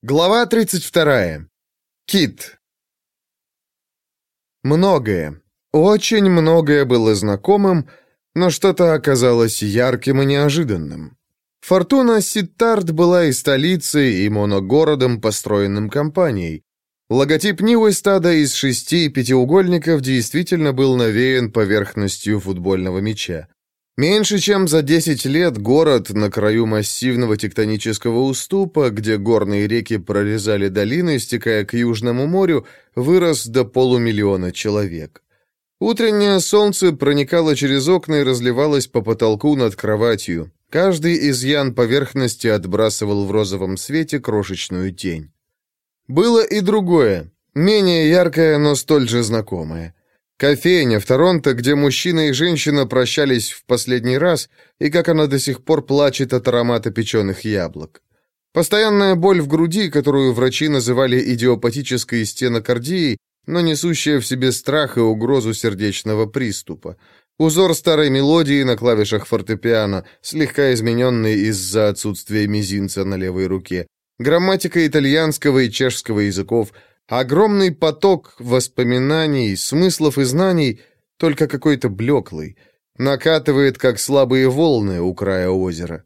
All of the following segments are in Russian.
Глава 32. Кит. Многое, очень многое было знакомым, но что-то оказалось ярким и неожиданным. Фортуна Ситтард была и столицей, и моногородом, построенным компанией. Логотип Нивы стада из шести пятиугольников действительно был навеян поверхностью футбольного мяча. Меньше чем за 10 лет город на краю массивного тектонического уступа, где горные реки прорезали долины, стекая к Южному морю, вырос до полумиллиона человек. Утреннее солнце проникало через окна и разливалось по потолку над кроватью. Каждый изъян поверхности отбрасывал в розовом свете крошечную тень. Было и другое, менее яркое, но столь же знакомое. Кофейня в Торонто, где мужчина и женщина прощались в последний раз, и как она до сих пор плачет от аромата печеных яблок. Постоянная боль в груди, которую врачи называли идиопатической стенокардией, но несущая в себе страх и угрозу сердечного приступа. Узор старой мелодии на клавишах фортепиано, слегка измененный из-за отсутствия мизинца на левой руке. Грамматика итальянского и чешского языков – Огромный поток воспоминаний, смыслов и знаний, только какой-то блеклый, накатывает, как слабые волны у края озера.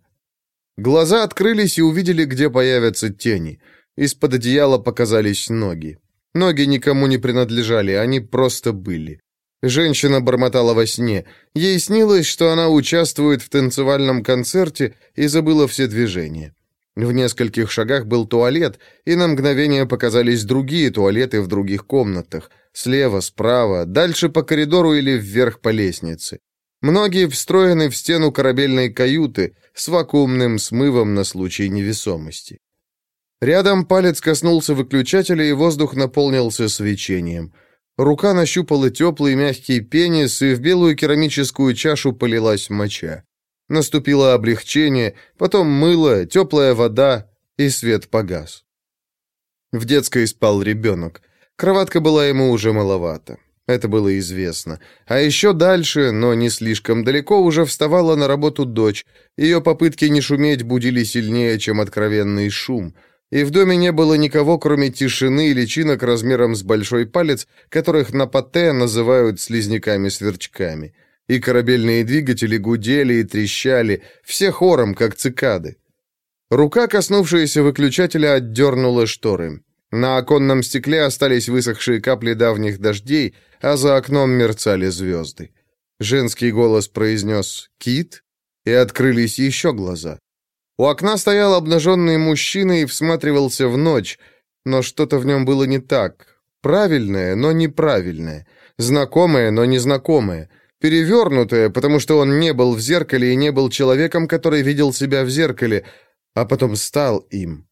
Глаза открылись и увидели, где появятся тени. Из-под одеяла показались ноги. Ноги никому не принадлежали, они просто были. Женщина бормотала во сне. Ей снилось, что она участвует в танцевальном концерте и забыла все движения. В нескольких шагах был туалет, и на мгновение показались другие туалеты в других комнатах. Слева, справа, дальше по коридору или вверх по лестнице. Многие встроены в стену корабельной каюты с вакуумным смывом на случай невесомости. Рядом палец коснулся выключателя, и воздух наполнился свечением. Рука нащупала теплый мягкий пенис, и в белую керамическую чашу полилась моча. Наступило облегчение, потом мыло, теплая вода, и свет погас. В детской спал ребенок. Кроватка была ему уже маловато. Это было известно. А еще дальше, но не слишком далеко, уже вставала на работу дочь. Ее попытки не шуметь будили сильнее, чем откровенный шум. И в доме не было никого, кроме тишины и личинок размером с большой палец, которых на патте называют слизняками-сверчками и корабельные двигатели гудели и трещали, все хором, как цикады. Рука, коснувшаяся выключателя, отдернула шторы. На оконном стекле остались высохшие капли давних дождей, а за окном мерцали звезды. Женский голос произнес «Кит?» и открылись еще глаза. У окна стоял обнаженный мужчина и всматривался в ночь, но что-то в нем было не так. Правильное, но неправильное. Знакомое, но незнакомое. Перевернутое, потому что он не был в зеркале и не был человеком, который видел себя в зеркале, а потом стал им.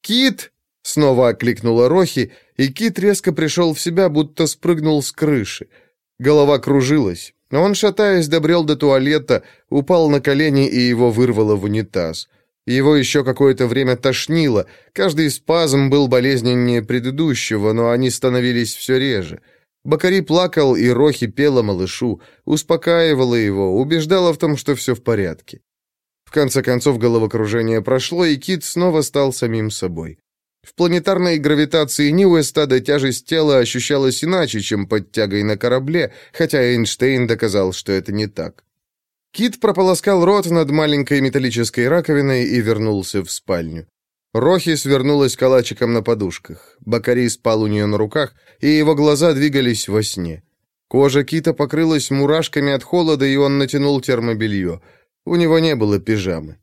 «Кит!» — снова окликнула Рохи, и Кит резко пришел в себя, будто спрыгнул с крыши. Голова кружилась. Он, шатаясь, добрел до туалета, упал на колени, и его вырвало в унитаз. Его еще какое-то время тошнило. Каждый спазм был болезненнее предыдущего, но они становились все реже. Бакари плакал, и Рохи пела малышу, успокаивала его, убеждала в том, что все в порядке. В конце концов головокружение прошло, и Кит снова стал самим собой. В планетарной гравитации Ньюэстада тяжесть тела ощущалась иначе, чем под тягой на корабле, хотя Эйнштейн доказал, что это не так. Кит прополоскал рот над маленькой металлической раковиной и вернулся в спальню. Рохи свернулась калачиком на подушках. Бакари спал у нее на руках, и его глаза двигались во сне. Кожа кита покрылась мурашками от холода, и он натянул термобелье. У него не было пижамы.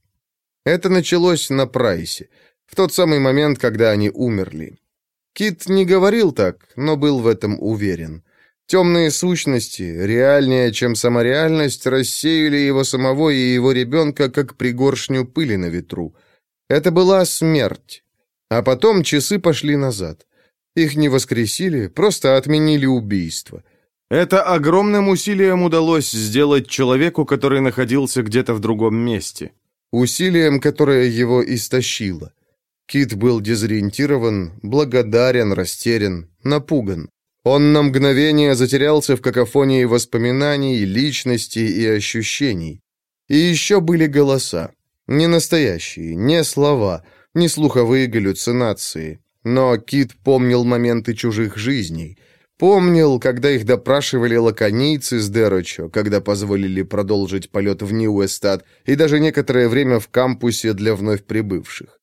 Это началось на прайсе, в тот самый момент, когда они умерли. Кит не говорил так, но был в этом уверен. Темные сущности, реальнее, чем сама реальность, рассеяли его самого и его ребенка, как пригоршню пыли на ветру — это была смерть. А потом часы пошли назад. Их не воскресили, просто отменили убийство. Это огромным усилием удалось сделать человеку, который находился где-то в другом месте. Усилием, которое его истощило. Кит был дезориентирован, благодарен, растерян, напуган. Он на мгновение затерялся в какофонии воспоминаний, личностей и ощущений. И еще были голоса. Не настоящие, не слова, не слуховые галлюцинации. Но Кит помнил моменты чужих жизней. Помнил, когда их допрашивали лаконийцы с Дерочо, когда позволили продолжить полет в Нью-Эстат, и даже некоторое время в кампусе для вновь прибывших.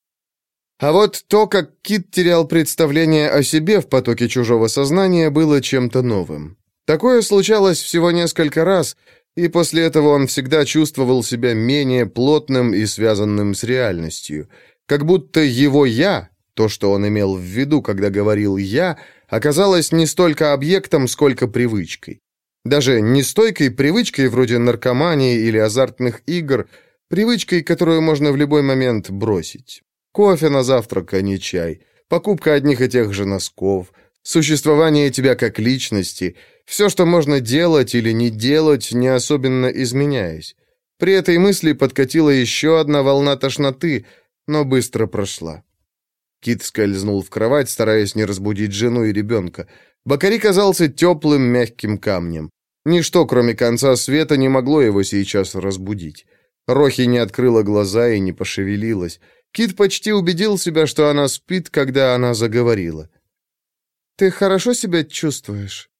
А вот то, как Кит терял представление о себе в потоке чужого сознания, было чем-то новым. Такое случалось всего несколько раз, и после этого он всегда чувствовал себя менее плотным и связанным с реальностью. Как будто его «я», то, что он имел в виду, когда говорил «я», оказалось не столько объектом, сколько привычкой. Даже не стойкой привычкой вроде наркомании или азартных игр, привычкой, которую можно в любой момент бросить. Кофе на завтрак, а не чай, покупка одних и тех же носков, существование тебя как личности, все, что можно делать или не делать, не особенно изменяясь. При этой мысли подкатила еще одна волна тошноты, но быстро прошла. Кит скользнул в кровать, стараясь не разбудить жену и ребенка. Бакари казался теплым, мягким камнем. Ничто, кроме конца света, не могло его сейчас разбудить. Рохи не открыла глаза и не пошевелилась. Кит почти убедил себя, что она спит, когда она заговорила. «Ты хорошо себя чувствуешь?»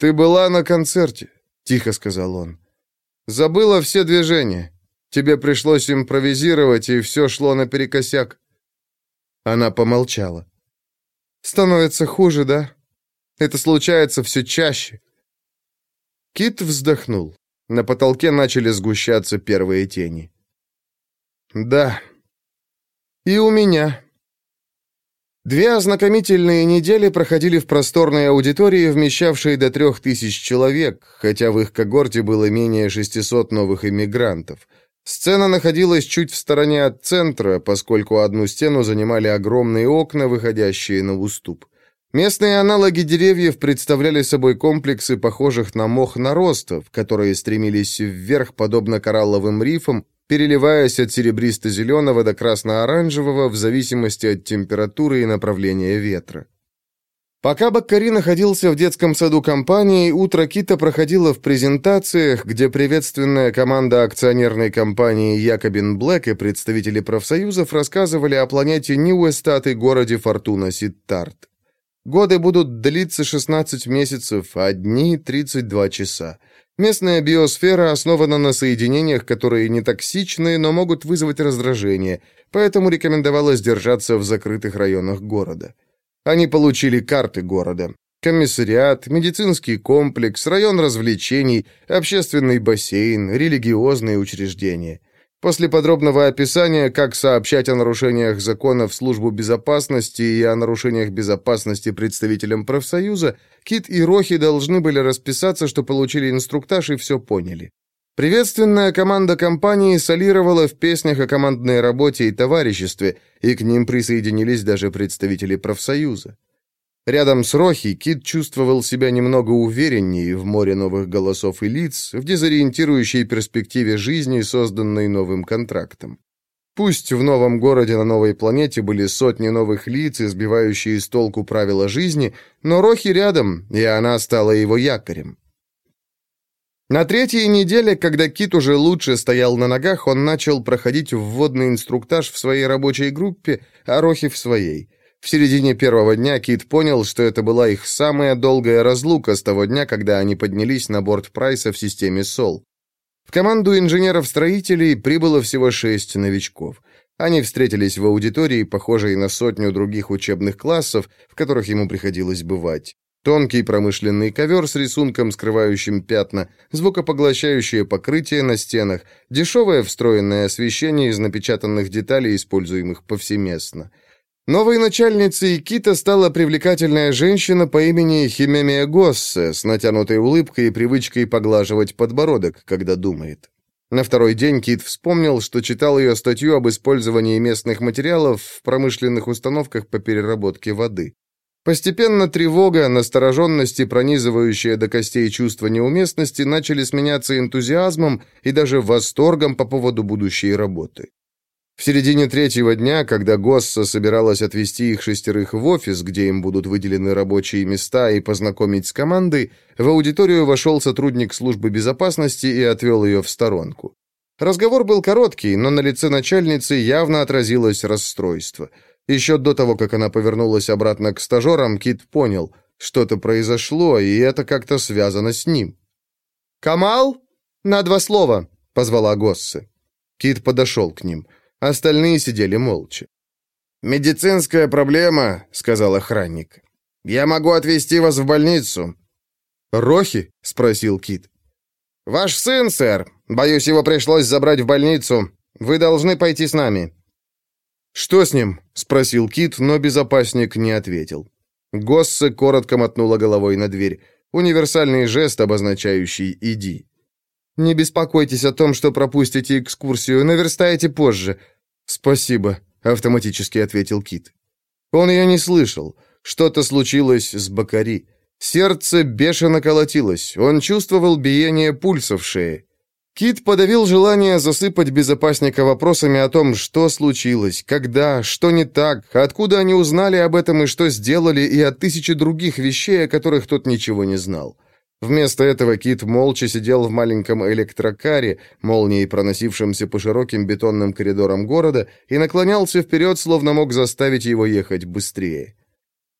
«Ты была на концерте», — тихо сказал он. «Забыла все движения. Тебе пришлось импровизировать, и все шло наперекосяк. Она помолчала. «Становится хуже, да? Это случается все чаще». Кит вздохнул. На потолке начали сгущаться первые тени. «Да. И у меня». Две ознакомительные недели проходили в просторной аудитории, вмещавшей до трех тысяч человек, хотя в их когорте было менее 600 новых иммигрантов – Сцена находилась чуть в стороне от центра, поскольку одну стену занимали огромные окна, выходящие на уступ. Местные аналоги деревьев представляли собой комплексы похожих на мох наростов, которые стремились вверх, подобно коралловым рифам, переливаясь от серебристо-зеленого до красно-оранжевого в зависимости от температуры и направления ветра. Пока Баккари находился в детском саду компании, утро Кита проходило в презентациях, где приветственная команда акционерной компании Якобин Блэк и представители профсоюзов рассказывали о планете Ньюэстат и городе Фортуна Ситтарт. Годы будут длиться 16 месяцев, а дни — 32 часа. Местная биосфера основана на соединениях, которые не токсичны, но могут вызвать раздражение, поэтому рекомендовалось держаться в закрытых районах города. Они получили карты города. Комиссариат, медицинский комплекс, район развлечений, общественный бассейн, религиозные учреждения. После подробного описания, как сообщать о нарушениях закона в службу безопасности и о нарушениях безопасности представителям профсоюза, Кит и Рохи должны были расписаться, что получили инструктаж и все поняли. Приветственная команда компании солировала в песнях о командной работе и товариществе, и к ним присоединились даже представители профсоюза. Рядом с Рохи Кит чувствовал себя немного увереннее в море новых голосов и лиц, в дезориентирующей перспективе жизни, созданной новым контрактом. Пусть в новом городе на новой планете были сотни новых лиц, избивающие с толку правила жизни, но Рохи рядом, и она стала его якорем. На третьей неделе, когда Кит уже лучше стоял на ногах, он начал проходить вводный инструктаж в своей рабочей группе, а Рохи в своей. В середине первого дня Кит понял, что это была их самая долгая разлука с того дня, когда они поднялись на борт Прайса в системе СОЛ. В команду инженеров-строителей прибыло всего шесть новичков. Они встретились в аудитории, похожей на сотню других учебных классов, в которых ему приходилось бывать. Тонкий промышленный ковер с рисунком, скрывающим пятна, звукопоглощающее покрытие на стенах, дешевое встроенное освещение из напечатанных деталей, используемых повсеместно. Новой начальницей Кита стала привлекательная женщина по имени Химемия Госсе с натянутой улыбкой и привычкой поглаживать подбородок, когда думает. На второй день Кит вспомнил, что читал ее статью об использовании местных материалов в промышленных установках по переработке воды. Постепенно тревога, настороженность и пронизывающее до костей чувство неуместности начали сменяться энтузиазмом и даже восторгом по поводу будущей работы. В середине третьего дня, когда Госса собиралась отвезти их шестерых в офис, где им будут выделены рабочие места и познакомить с командой, в аудиторию вошел сотрудник службы безопасности и отвел ее в сторонку. Разговор был короткий, но на лице начальницы явно отразилось расстройство. Еще до того, как она повернулась обратно к стажерам, Кит понял, что-то произошло, и это как-то связано с ним. «Камал? На два слова!» — позвала Госсе. Кит подошел к ним. Остальные сидели молча. «Медицинская проблема», — сказал охранник. «Я могу отвезти вас в больницу». «Рохи?» — спросил Кит. «Ваш сын, сэр. Боюсь, его пришлось забрать в больницу. Вы должны пойти с нами». «Что с ним?» — спросил Кит, но безопасник не ответил. Госсе коротко мотнула головой на дверь. Универсальный жест, обозначающий «иди». «Не беспокойтесь о том, что пропустите экскурсию, наверстаете позже». «Спасибо», — автоматически ответил Кит. Он ее не слышал. Что-то случилось с Бакари. Сердце бешено колотилось. Он чувствовал биение пульса в шее. Кит подавил желание засыпать безопасника вопросами о том, что случилось, когда, что не так, откуда они узнали об этом и что сделали, и о тысяче других вещей, о которых тот ничего не знал. Вместо этого Кит молча сидел в маленьком электрокаре, молнией проносившемся по широким бетонным коридорам города, и наклонялся вперед, словно мог заставить его ехать быстрее.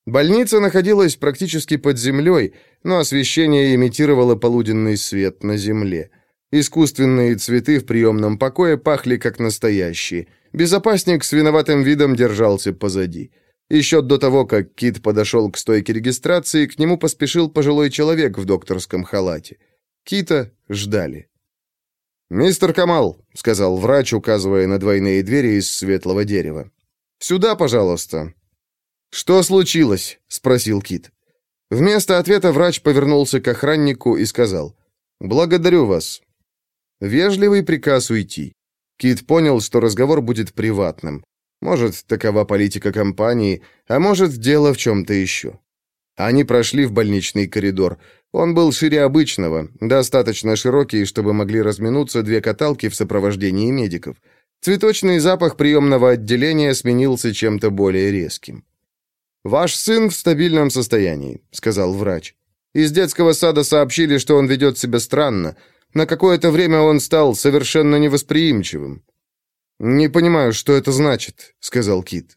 Больница находилась практически под землей, но освещение имитировало полуденный свет на земле. Искусственные цветы в приемном покое пахли как настоящие. Безопасник с виноватым видом держался позади. Еще до того, как Кит подошел к стойке регистрации, к нему поспешил пожилой человек в докторском халате. Кита ждали. «Мистер Камал», — сказал врач, указывая на двойные двери из светлого дерева. «Сюда, пожалуйста». «Что случилось?» — спросил Кит. Вместо ответа врач повернулся к охраннику и сказал. «Благодарю вас. Вежливый приказ уйти. Кит понял, что разговор будет приватным. Может, такова политика компании, а может, дело в чем-то еще. Они прошли в больничный коридор. Он был шире обычного, достаточно широкий, чтобы могли разминуться две каталки в сопровождении медиков. Цветочный запах приемного отделения сменился чем-то более резким. «Ваш сын в стабильном состоянии», — сказал врач. «Из детского сада сообщили, что он ведет себя странно. На какое-то время он стал совершенно невосприимчивым. «Не понимаю, что это значит», — сказал Кит.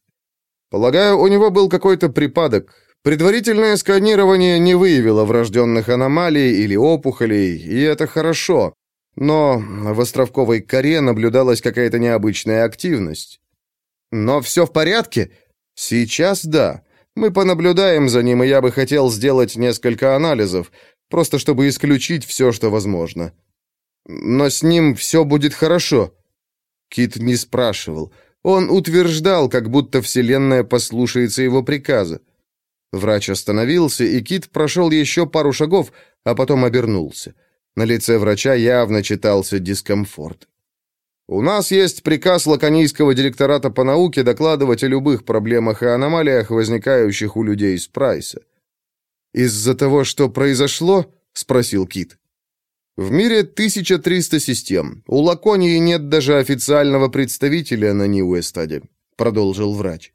«Полагаю, у него был какой-то припадок. Предварительное сканирование не выявило врожденных аномалий или опухолей, и это хорошо. Но в островковой коре наблюдалась какая-то необычная активность. Но все в порядке? Сейчас да. Мы понаблюдаем за ним, и я бы хотел сделать несколько анализов, просто чтобы исключить все, что возможно. Но с ним все будет хорошо». Кит не спрашивал. Он утверждал, как будто Вселенная послушается его приказа. Врач остановился, и Кит прошел еще пару шагов, а потом обернулся. На лице врача явно читался дискомфорт. «У нас есть приказ Лаконийского директората по науке докладывать о любых проблемах и аномалиях, возникающих у людей с Прайса». «Из-за того, что произошло?» — спросил Кит. В мире 1300 систем. У Лаконии нет даже официального представителя на Ньюэстаде, продолжил врач.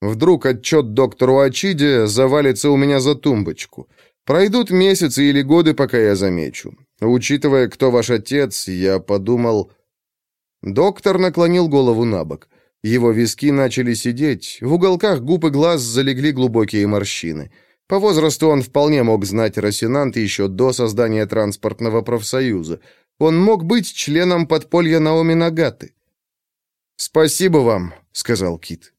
Вдруг отчет доктору Ачиде завалится у меня за тумбочку. Пройдут месяцы или годы, пока я замечу. Учитывая, кто ваш отец, я подумал... Доктор наклонил голову на бок. Его виски начали сидеть, в уголках губ и глаз залегли глубокие морщины. По возрасту он вполне мог знать Росинант еще до создания транспортного профсоюза. Он мог быть членом подполья Наоми Нагаты. «Спасибо вам», — сказал Кит.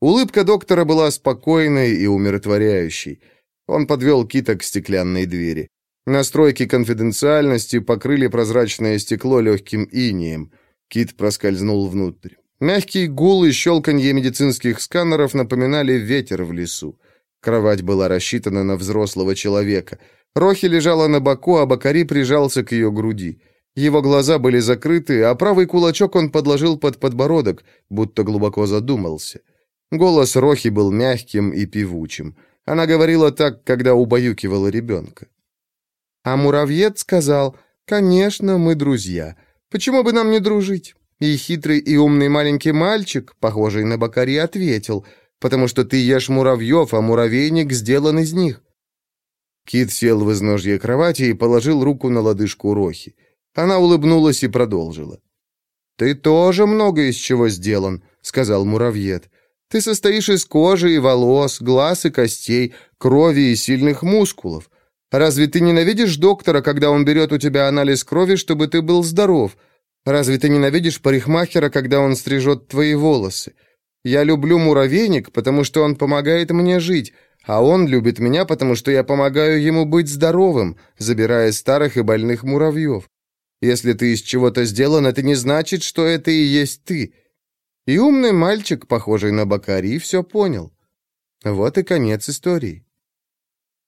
Улыбка доктора была спокойной и умиротворяющей. Он подвел Кита к стеклянной двери. Настройки конфиденциальности покрыли прозрачное стекло легким инием. Кит проскользнул внутрь. Мягкий гул и щелканье медицинских сканеров напоминали ветер в лесу. Кровать была рассчитана на взрослого человека. Рохи лежала на боку, а Бакари прижался к ее груди. Его глаза были закрыты, а правый кулачок он подложил под подбородок, будто глубоко задумался. Голос Рохи был мягким и певучим. Она говорила так, когда убаюкивала ребенка. А муравьед сказал, «Конечно, мы друзья. Почему бы нам не дружить?» И хитрый и умный маленький мальчик, похожий на Бакари, ответил – потому что ты ешь муравьев, а муравейник сделан из них». Кит сел в изножье кровати и положил руку на лодыжку Рохи. Она улыбнулась и продолжила. «Ты тоже много из чего сделан», — сказал муравьед. «Ты состоишь из кожи и волос, глаз и костей, крови и сильных мускулов. Разве ты ненавидишь доктора, когда он берет у тебя анализ крови, чтобы ты был здоров? Разве ты ненавидишь парикмахера, когда он стрижет твои волосы? Я люблю муравейник, потому что он помогает мне жить, а он любит меня, потому что я помогаю ему быть здоровым, забирая старых и больных муравьев. Если ты из чего-то сделан, это не значит, что это и есть ты. И умный мальчик, похожий на Бакари, все понял. Вот и конец истории.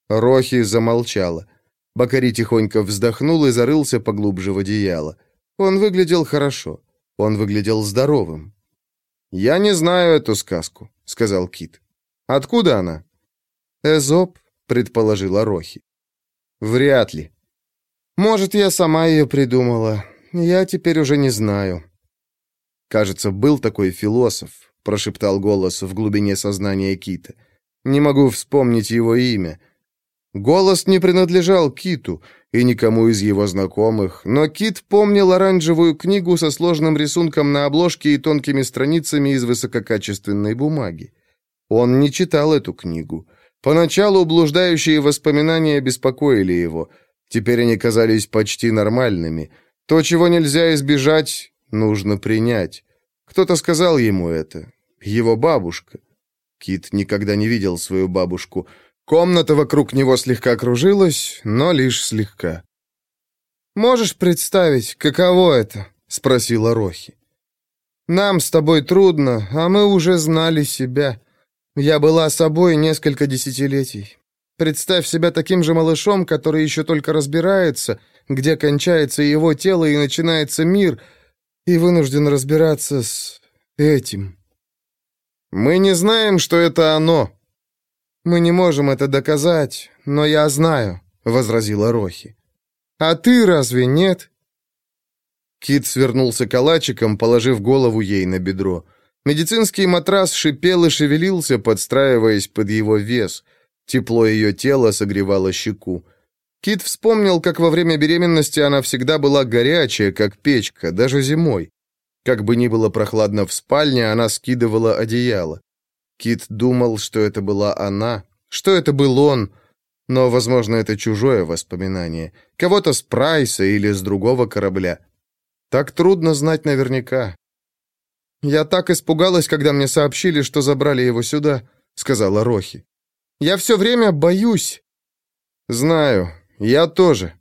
Рохи замолчала. Бакари тихонько вздохнул и зарылся поглубже в одеяло. Он выглядел хорошо. Он выглядел здоровым. «Я не знаю эту сказку», — сказал Кит. «Откуда она?» «Эзоп», — предположила Рохи. «Вряд ли. Может, я сама ее придумала. Я теперь уже не знаю». «Кажется, был такой философ», — прошептал голос в глубине сознания Кита. «Не могу вспомнить его имя». Голос не принадлежал Киту и никому из его знакомых, но Кит помнил оранжевую книгу со сложным рисунком на обложке и тонкими страницами из высококачественной бумаги. Он не читал эту книгу. Поначалу блуждающие воспоминания беспокоили его. Теперь они казались почти нормальными. То, чего нельзя избежать, нужно принять. Кто-то сказал ему это. Его бабушка. Кит никогда не видел свою бабушку — Комната вокруг него слегка кружилась, но лишь слегка. «Можешь представить, каково это?» — спросила Рохи. «Нам с тобой трудно, а мы уже знали себя. Я была собой несколько десятилетий. Представь себя таким же малышом, который еще только разбирается, где кончается его тело и начинается мир, и вынужден разбираться с этим». «Мы не знаем, что это оно», «Мы не можем это доказать, но я знаю», — возразила Рохи. «А ты разве нет?» Кит свернулся калачиком, положив голову ей на бедро. Медицинский матрас шипел и шевелился, подстраиваясь под его вес. Тепло ее тела согревало щеку. Кит вспомнил, как во время беременности она всегда была горячая, как печка, даже зимой. Как бы ни было прохладно в спальне, она скидывала одеяло. Кит думал, что это была она, что это был он, но, возможно, это чужое воспоминание. Кого-то с Прайса или с другого корабля. Так трудно знать наверняка. «Я так испугалась, когда мне сообщили, что забрали его сюда», — сказала Рохи. «Я все время боюсь». «Знаю, я тоже».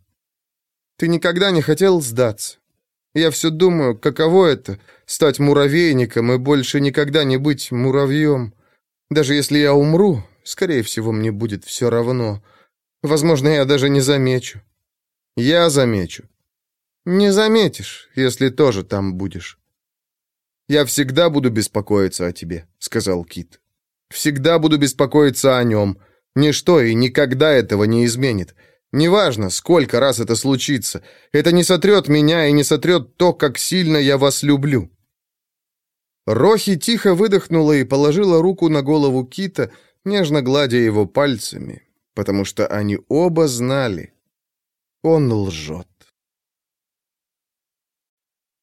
«Ты никогда не хотел сдаться?» Я все думаю, каково это — стать муравейником и больше никогда не быть муравьем. Даже если я умру, скорее всего, мне будет все равно. Возможно, я даже не замечу. Я замечу. Не заметишь, если тоже там будешь. Я всегда буду беспокоиться о тебе, сказал Кит. Всегда буду беспокоиться о нем. Ничто и никогда этого не изменит. Неважно, сколько раз это случится. Это не сотрет меня и не сотрет то, как сильно я вас люблю. Рохи тихо выдохнула и положила руку на голову Кита, нежно гладя его пальцами, потому что они оба знали. Он лжет.